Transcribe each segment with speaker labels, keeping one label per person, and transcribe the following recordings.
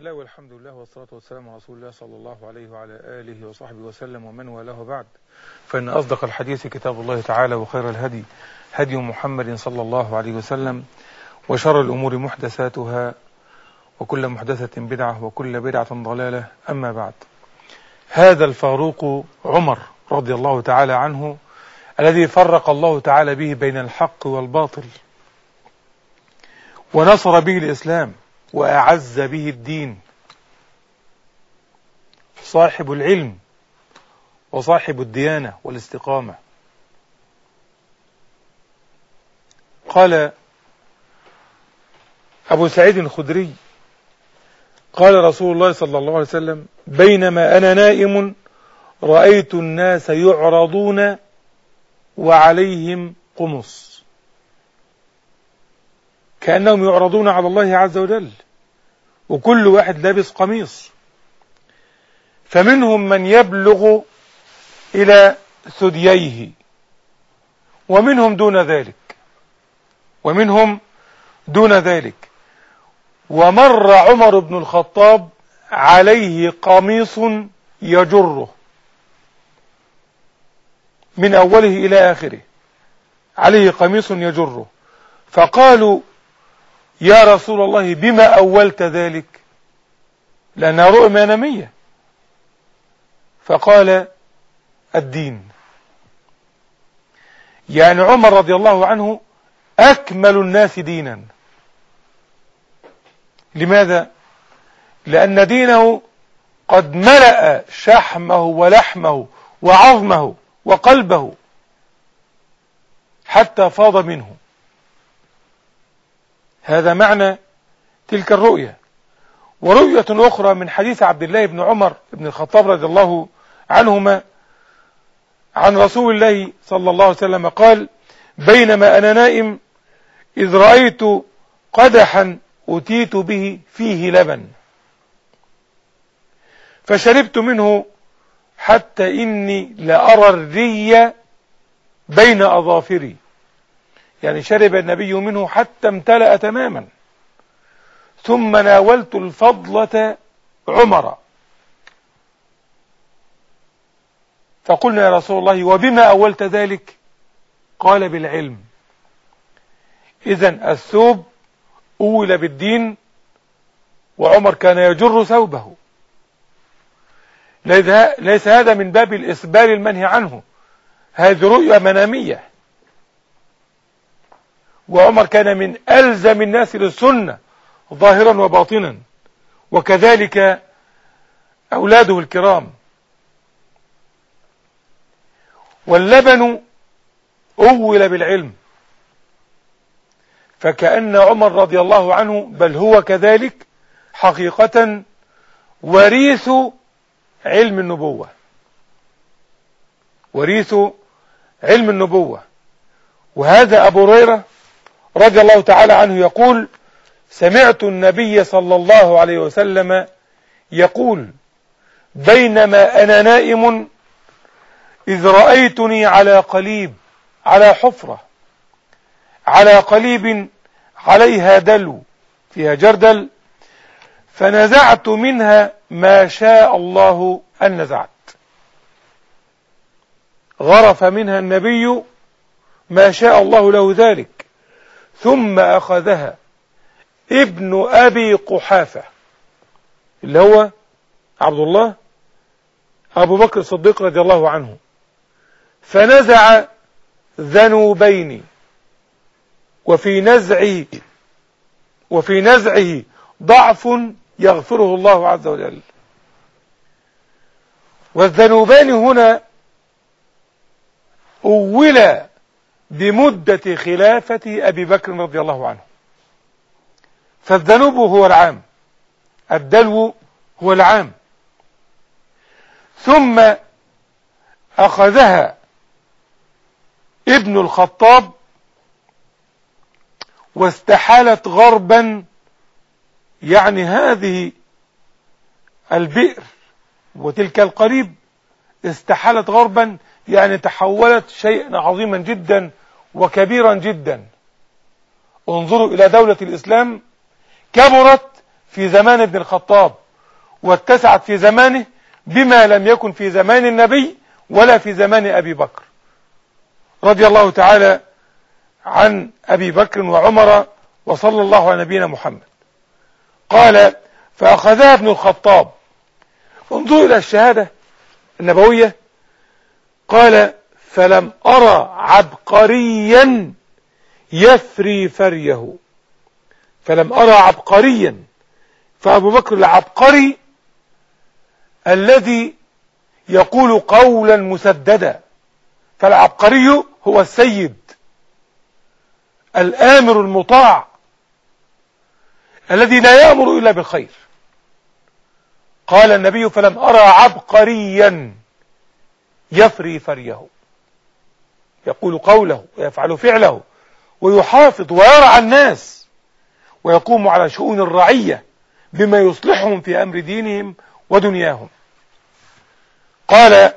Speaker 1: الله والحمد لله والصلاة والسلام على رسول الله صلى الله عليه وعلى آله وصحبه وسلم ومن والاه بعد. فإن أصدق الحديث كتاب الله تعالى وخير الهدي هدي محمد صلى الله عليه وسلم وشر الأمور محدثاتها وكل محدثة بدعة وكل بدعة ضلالة. أما بعد هذا الفاروق عمر رضي الله تعالى عنه الذي فرق الله تعالى به بين الحق والباطل ونصر به الإسلام. وأعز به الدين. صاحب العلم وصاحب الديانة والاستقامة. قال أبو سعيد الخدري قال رسول الله صلى الله عليه وسلم بينما أنا نائم رأيت الناس يعرضون وعليهم قمص. كأنهم يعرضون على الله عز وجل. وكل واحد لابس قميص. فمنهم من يبلغ إلى ثدييه. ومنهم دون ذلك. ومنهم دون ذلك. ومر عمر بن الخطاب عليه قميص يجره. من أوله إلى آخره. عليه قميص يجره. فقالوا يا رسول الله بما أولت ذلك؟ لأنها رؤية منامية فقال الدين. يعني عمر رضي الله عنه أكمل الناس دينا. لماذا؟ لأن دينه قد ملأ شحمه ولحمه وعظمه وقلبه حتى فاض منه. هذا معنى تلك الرؤية. ورؤية أخرى من حديث عبد الله بن عمر بن الخطاب رضي الله عنهما عن رسول الله صلى الله عليه وسلم قال بينما أنا نائم إذ رأيت قدحا أتيت به فيه لبن. فشربت منه حتى إني لأرى الري بين أظافري. يعني شرب النبي منه حتى امتلأ تماما. ثم ناولت الفضلة عمر. فقلنا يا رسول الله وبما أولت ذلك؟ قال بالعلم. إذا الثوب أول بالدين وعمر كان يجر ثوبه. ليس هذا من باب الإسبال المنهي عنه. هذه رؤية منامية. وعمر كان من ألزم الناس للسنة ظاهرا وباطنا. وكذلك أولاده الكرام. واللبن أول بالعلم. فكأن عمر رضي الله عنه بل هو كذلك حقيقة وريث علم النبوة. وريث علم النبوة. وهذا أبو هريرة رضي الله تعالى عنه يقول سمعت النبي صلى الله عليه وسلم يقول بينما أنا نائم إذ رأيتني على قليب على حفرة على قليب عليها دلو فيها جردل فنزعت منها ما شاء الله أن نزعت. غرف منها النبي ما شاء الله له ذلك. ثم أخذها ابن أبي قحافة اللي هو عبد الله أبو بكر الصديق رضي الله عنه. فنزع ذنوبين وفي نزعه وفي نزعه ضعف يغفره الله عز وجل. والذنوبان هنا أولا بمدة خلافة أبي بكر رضي الله عنه. فالذنوب هو العام. الدلو هو العام. ثم أخذها ابن الخطاب واستحالت غربا يعني هذه البئر وتلك القريب استحالت غربا يعني تحولت شيئا عظيما جدا وكبيرا جدا. انظروا إلى دولة الإسلام كبرت في زمان ابن الخطاب واتسعت في زمانه بما لم يكن في زمان النبي ولا في زمان أبي بكر. رضي الله تعالى عن أبي بكر وعمر وصلى الله على نبينا محمد. قال فأخذها ابن الخطاب. انظروا إلى الشهادة النبوية. قال فلم أرى عبقريا يفري فريه. فلم أرى عبقريا. فأبو بكر العبقري الذي يقول قولا مسددا. فالعبقري هو السيد. الآمر المطاع. الذي لا يأمر إلا بالخير. قال النبي فلم أرى عبقريا يفري فريه. يقول قوله ويفعل فعله ويحافظ ويرعى الناس ويقوم على شؤون الرعية بما يصلحهم في أمر دينهم ودنياهم. قال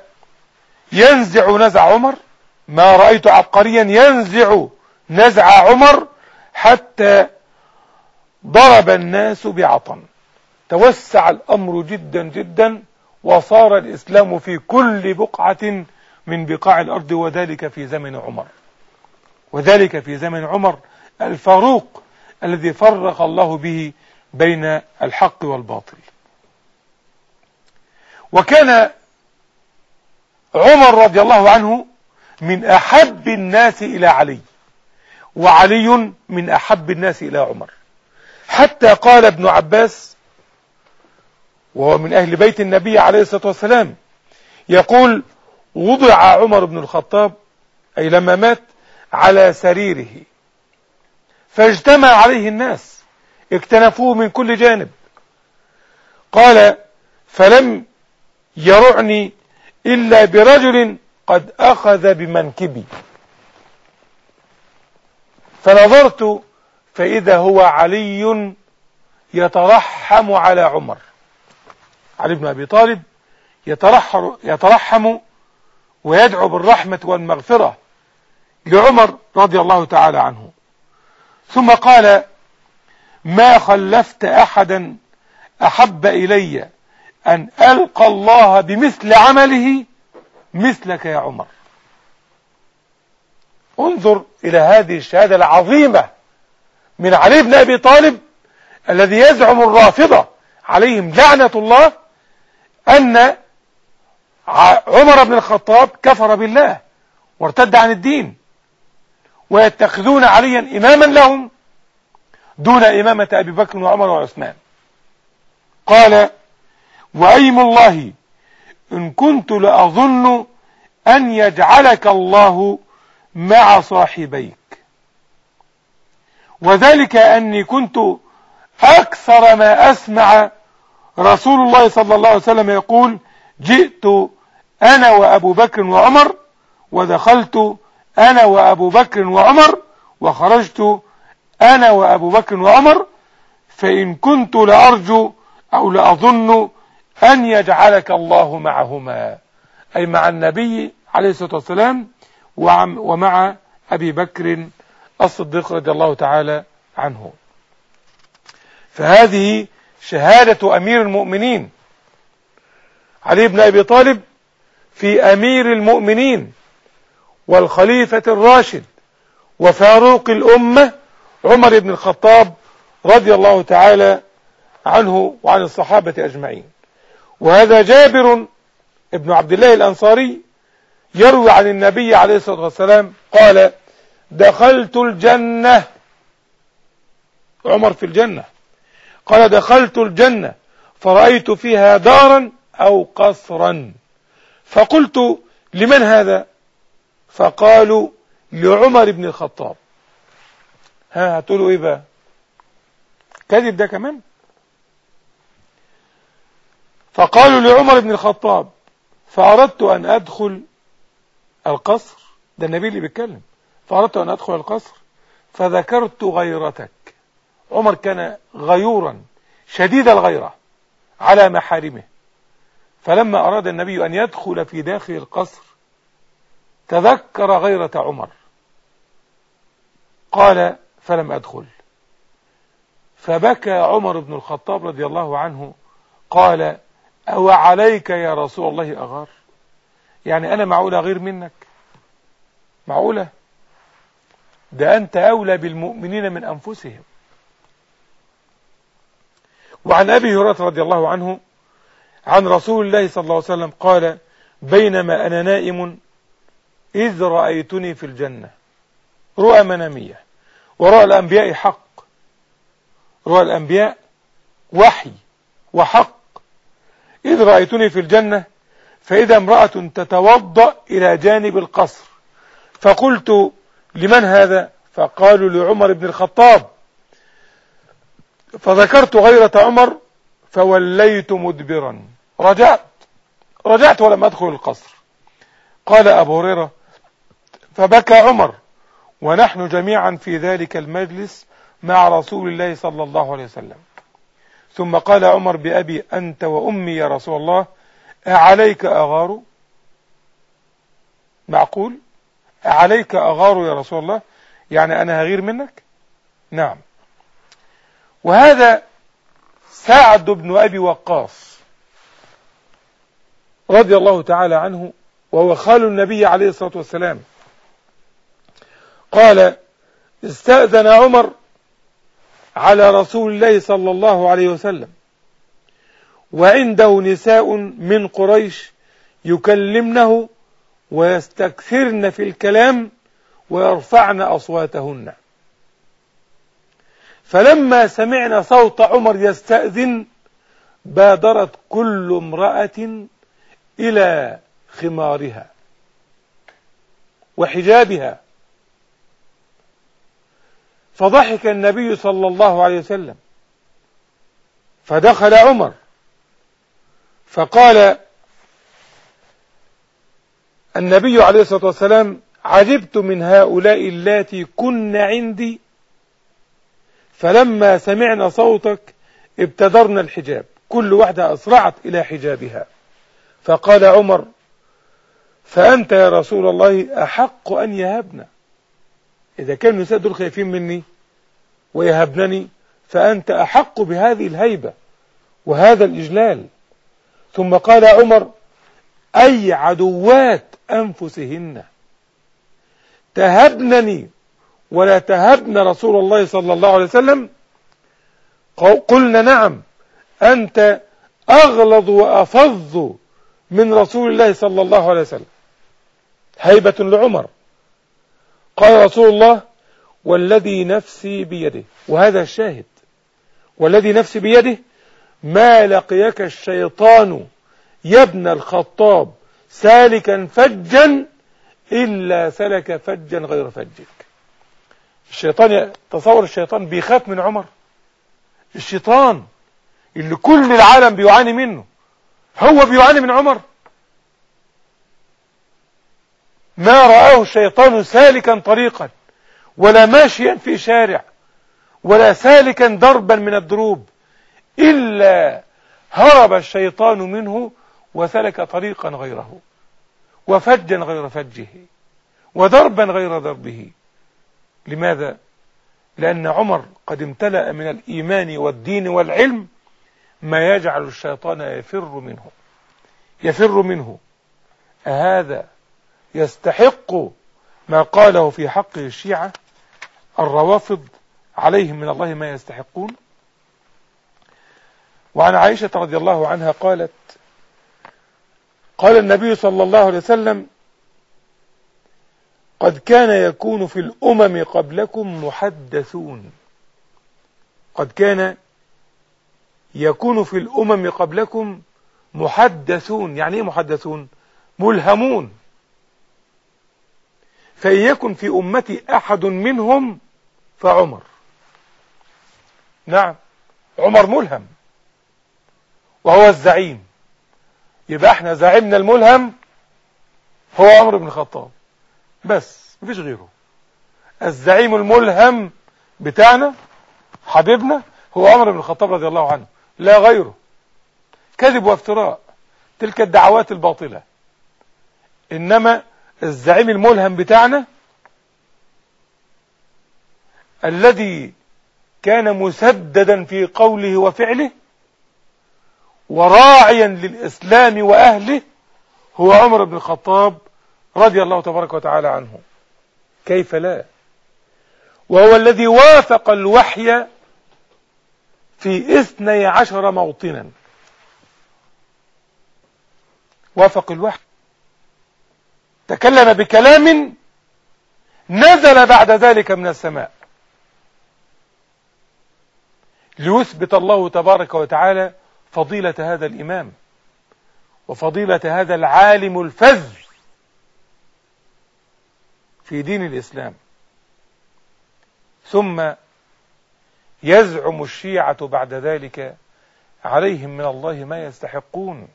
Speaker 1: ينزع نزع عمر ما رأيت عبقريا ينزع نزع عمر حتى ضرب الناس بعطن. توسع الأمر جدا جدا وصار الإسلام في كل بقعة من بقاع الأرض وذلك في زمن عمر. وذلك في زمن عمر الفاروق الذي فرق الله به بين الحق والباطل. وكان عمر رضي الله عنه من أحب الناس إلى علي وعلي من أحب الناس إلى عمر. حتى قال ابن عباس وهو من أهل بيت النبي عليه الصلاة والسلام يقول وضع عمر بن الخطاب أي لما مات على سريره. فاجتمع عليه الناس اكتنفوه من كل جانب. قال فلم يرعني إلا برجل قد أخذ بمنكبي. فنظرت فإذا هو علي يترحم على عمر. علي بن أبي طالب يترحم ويدعو بالرحمة والمغفرة لعمر رضي الله تعالى عنه. ثم قال ما خلفت أحدا أحب إلي أن ألقى الله بمثل عمله مثلك يا عمر. انظر إلى هذه الشهادة العظيمة من علي بن أبي طالب الذي يزعم الرافضة عليهم لعنة الله أن عمر بن الخطاب كفر بالله وارتد عن الدين ويتخذون عليا إماما لهم دون إمامة أبي بكر وعمر وعثمان. قال وأيم الله إن كنت لأظن أن يجعلك الله مع صاحبيك. وذلك أني كنت أكثر ما أسمع رسول الله صلى الله عليه وسلم يقول جئت أنا وأبو بكر وعمر ودخلت أنا وأبو بكر وعمر وخرجت أنا وأبو بكر وعمر فإن كنت لأرجو أو لأظن أن يجعلك الله معهما. أي مع النبي عليه الصلاة والسلام ومع أبي بكر الصديق رضي الله تعالى عنه. فهذه شهادة أمير المؤمنين. علي بن أبي طالب في أمير المؤمنين والخليفة الراشد وفاروق الأمة عمر بن الخطاب رضي الله تعالى عنه وعن الصحابة أجمعين. وهذا جابر ابن عبد الله الأنصاري يروي عن النبي عليه الصلاة والسلام قال دخلت الجنة. عمر في الجنة. قال دخلت الجنة فرأيت فيها دارا أو قصرا. فقلت لمن هذا؟ فقالوا لعمر بن الخطاب. ها هتقولوا إيه بقى؟ كذب ده كمان؟ فقالوا لعمر بن الخطاب فأردت أن أدخل القصر. ده النبي اللي بيتكلم. فأردت أن أدخل القصر فذكرت غيرتك. عمر كان غيورا شديد الغيرة على محارمه. فلما أراد النبي أن يدخل في داخل القصر تذكر غيرة عمر. قال فلم أدخل. فبكى عمر بن الخطاب رضي الله عنه قال أو عليك يا رسول الله أغار؟ يعني أنا معقولة غير منك؟ معقولة؟ ده أنت أولى بالمؤمنين من أنفسهم. وعن أبي هريرة رضي الله عنه عن رسول الله صلى الله عليه وسلم قال بينما أنا نائم إذ رأيتني في الجنة. رؤى منامية. ورؤى الأنبياء حق. رؤى الأنبياء وحي وحق. إذ رأيتني في الجنة فإذا امرأة تتوضأ إلى جانب القصر. فقلت لمن هذا؟ فقالوا لعمر بن الخطاب. فذكرت غيرة عمر فوليت مدبرا. رجعت. رجعت ولم أدخل القصر. قال أبو هريرة فبكى عمر ونحن جميعا في ذلك المجلس مع رسول الله صلى الله عليه وسلم. ثم قال عمر بأبي أنت وأمي يا رسول الله أعليك أغار؟ معقول؟ أعليك أغار يا رسول الله؟ يعني أنا هغير منك؟ نعم. وهذا سعد بن أبي وقاص رضي الله تعالى عنه وهو خال النبي عليه الصلاة والسلام. قال استأذن عمر على رسول الله صلى الله عليه وسلم وعنده نساء من قريش يكلمنه ويستكثرن في الكلام ويرفعن أصواتهن. فلما سمعنا صوت عمر يستأذن بادرت كل امرأة إلى خمارها وحجابها. فضحك النبي صلى الله عليه وسلم. فدخل عمر. فقال النبي عليه الصلاة والسلام عجبت من هؤلاء اللاتي كن عندي فلما سمعنا صوتك ابتدرنا الحجاب. كل واحدة أسرعت إلى حجابها. فقال عمر فأنت يا رسول الله أحق أن يهبنا. إذا كان النساء دول خايفين مني ويهبنني فأنت أحق بهذه الهيبة وهذا الإجلال. ثم قال عمر أي عدوات أنفسهن تهبنني ولا تهبن رسول الله صلى الله عليه وسلم؟ قلنا نعم أنت أغلظ وأفظ من رسول الله صلى الله عليه وسلم. هيبة لعمر. قال رسول الله والذي نفسي بيده. وهذا الشاهد. والذي نفسي بيده؟ ما لقيك الشيطان يا ابن الخطاب سالكا فجا إلا سلك فجا غير فجك. الشيطان تصور الشيطان بيخاف من عمر. الشيطان اللي كل العالم بيعاني منه. هو بيعاني من عمر ما رآه الشيطان سالكا طريقا ولا ماشيا في شارع ولا سالكا دربا من الدروب إلا هرب الشيطان منه وسلك طريقا غيره وفجا غير فجه ودربا غير دربه لماذا؟ لأن عمر قد امتلأ من الإيمان والدين والعلم ما يجعل الشيطان يفر منه. يفر منه. أهذا يستحق ما قاله في حق الشيعة الروافض عليهم من الله ما يستحقون. وعن عائشة رضي الله عنها قالت قال النبي صلى الله عليه وسلم قد كان يكون في الأمم قبلكم محدثون. قد كان يكون في الأمم قبلكم محدثون. يعني إيه محدثون؟ ملهمون. فإن يكن في أمتي أحد منهم فعمر. نعم عمر ملهم. وهو الزعيم. يبقى إحنا زعيمنا الملهم هو عمر بن الخطاب. بس مفيش غيره. الزعيم الملهم بتاعنا حبيبنا هو عمر بن الخطاب رضي الله عنه. لا غيره. كذب وافتراء. تلك الدعوات الباطلة. إنما الزعيم الملهم بتاعنا الذي كان مسددا في قوله وفعله وراعيا للإسلام وأهله هو عمر بن الخطاب رضي الله تبارك وتعالى عنه. كيف لا؟ وهو الذي وافق الوحي في اثني عشر موطنا. وافق الوحي. تكلم بكلام نزل بعد ذلك من السماء. ليثبت الله تبارك وتعالى فضيلة هذا الإمام وفضيلة هذا العالم الفذ في دين الإسلام. ثم يزعم الشيعة بعد ذلك عليهم من الله ما يستحقون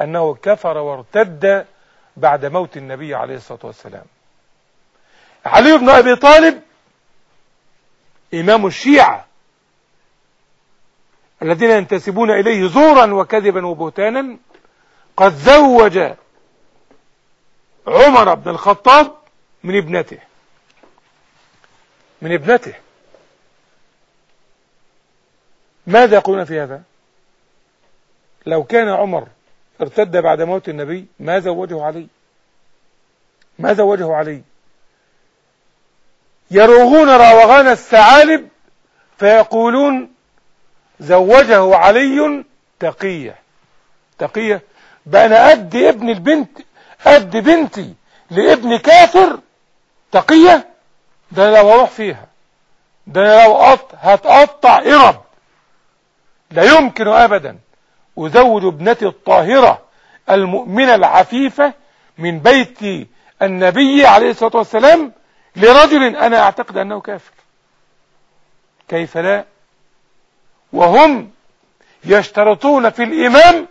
Speaker 1: أنه كفر وارتد بعد موت النبي عليه الصلاة والسلام. علي بن أبي طالب إمام الشيعة الذين ينتسبون إليه زورا وكذبا وبهتانا قد زوج عمر بن الخطاب من ابنته. من ابنته. ماذا يقولون في هذا؟ لو كان عمر ارتد بعد موت النبي ما زوجه علي ما زوجه علي يروغون راوغان الثعالب فيقولون زوجه علي تقية. تقية. بقى أنا أدي ابن البنت أدي بنتي لابن كافر تقية؟ ده لو أروح فيها. ده لو قط هتقطع ارب لا يمكن ابدا. ازوج ابنتي الطاهرة المؤمنة العفيفة من بيت النبي عليه الصلاة والسلام لرجل أنا أعتقد أنه كافر. كيف لا؟ وهم يشترطون في الإمام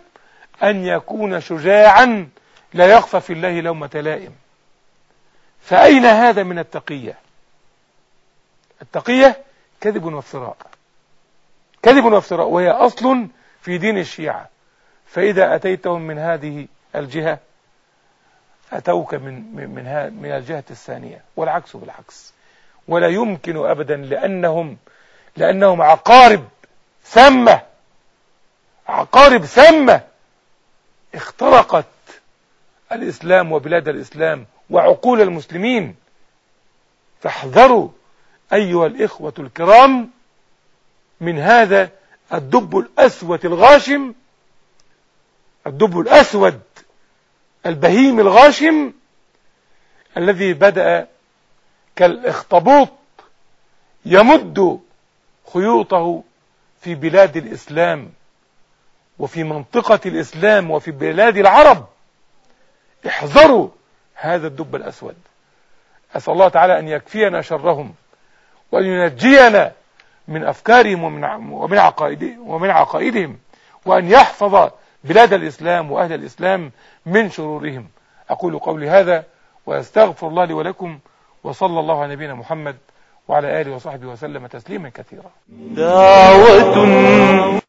Speaker 1: أن يكون شجاعا لا يخفى في الله لومة لائم. فأين هذا من التقية؟ التقية كذب وافتراء كذب وافتراء وهي أصل في دين الشيعة. فإذا أتيتهم من هذه الجهة أتوك من من من, من الجهة الثانية والعكس بالعكس. ولا يمكن أبدا لأنهم لأنهم عقارب سامة عقارب سامة اخترقت الإسلام وبلاد الإسلام وعقول المسلمين. فاحذروا أيها الإخوة الكرام من هذا الدب الأسود الغاشم الدب الأسود البهيم الغاشم الذي بدأ كالاخطبوط يمد خيوطه في بلاد الإسلام وفي منطقة الإسلام وفي بلاد العرب. احذروا هذا الدب الأسود. أسأل الله تعالى أن يكفينا شرهم وأن ينجينا من أفكارهم ومن عقائدهم ومن عقائدهم وأن يحفظ بلاد الإسلام وأهل الإسلام من شرورهم. أقول قولي هذا وأستغفر الله لي ولكم وصلى الله على نبينا محمد وعلى آله وصحبه وسلم تسليما كثيرا.
Speaker 2: دعوة